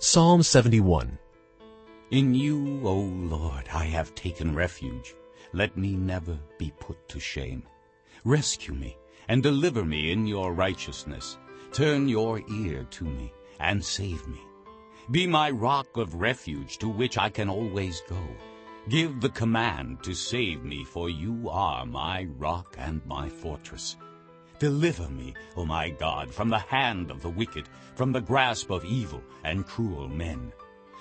Psalm 71 In you, O Lord, I have taken refuge. Let me never be put to shame. Rescue me and deliver me in your righteousness. Turn your ear to me and save me. Be my rock of refuge to which I can always go. Give the command to save me, for you are my rock and my fortress. Deliver me, O my God, from the hand of the wicked, from the grasp of evil and cruel men.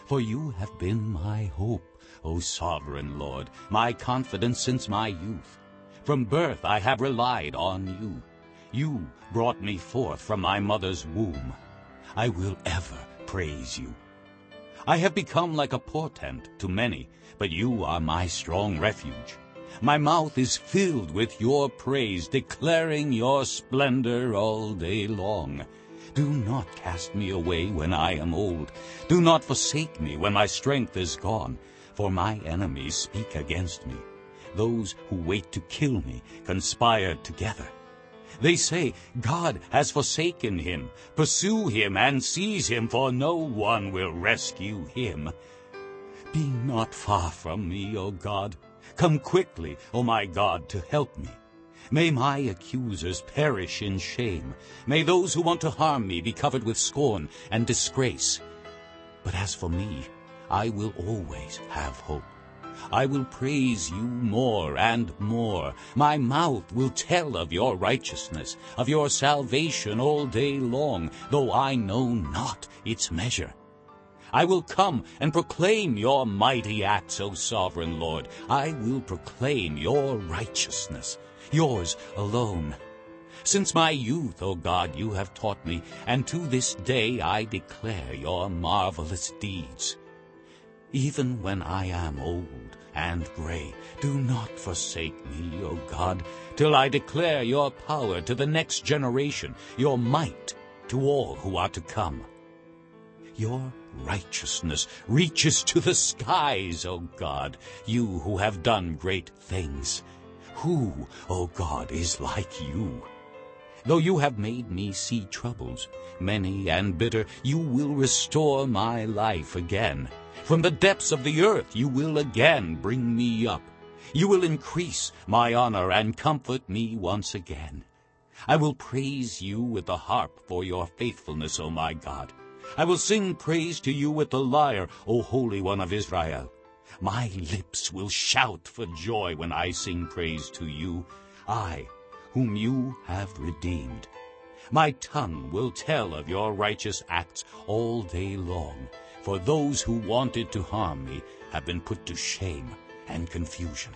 For you have been my hope, O sovereign Lord, my confidence since my youth. From birth I have relied on you. You brought me forth from my mother's womb. I will ever praise you. I have become like a portent to many, but you are my strong refuge. My mouth is filled with your praise, declaring your splendor all day long. Do not cast me away when I am old. Do not forsake me when my strength is gone, for my enemies speak against me. Those who wait to kill me conspire together. They say, God has forsaken him. Pursue him and seize him, for no one will rescue him. Be not far from me, O God. Come quickly, O my God, to help me. May my accusers perish in shame. May those who want to harm me be covered with scorn and disgrace. But as for me, I will always have hope. I will praise you more and more. My mouth will tell of your righteousness, of your salvation all day long, though I know not its measure. I will come and proclaim your mighty acts, O sovereign Lord. I will proclaim your righteousness, yours alone. Since my youth, O God, you have taught me, and to this day I declare your marvelous deeds. Even when I am old and gray, do not forsake me, O God, till I declare your power to the next generation, your might to all who are to come. Your righteousness reaches to the skies, O God, you who have done great things. Who, O God, is like you? Though you have made me see troubles, many and bitter, you will restore my life again. From the depths of the earth you will again bring me up. You will increase my honor and comfort me once again. I will praise you with the harp for your faithfulness, O my God. I will sing praise to you with the lyre, O Holy One of Israel. My lips will shout for joy when I sing praise to you, I, whom you have redeemed. My tongue will tell of your righteous acts all day long, for those who wanted to harm me have been put to shame and confusion.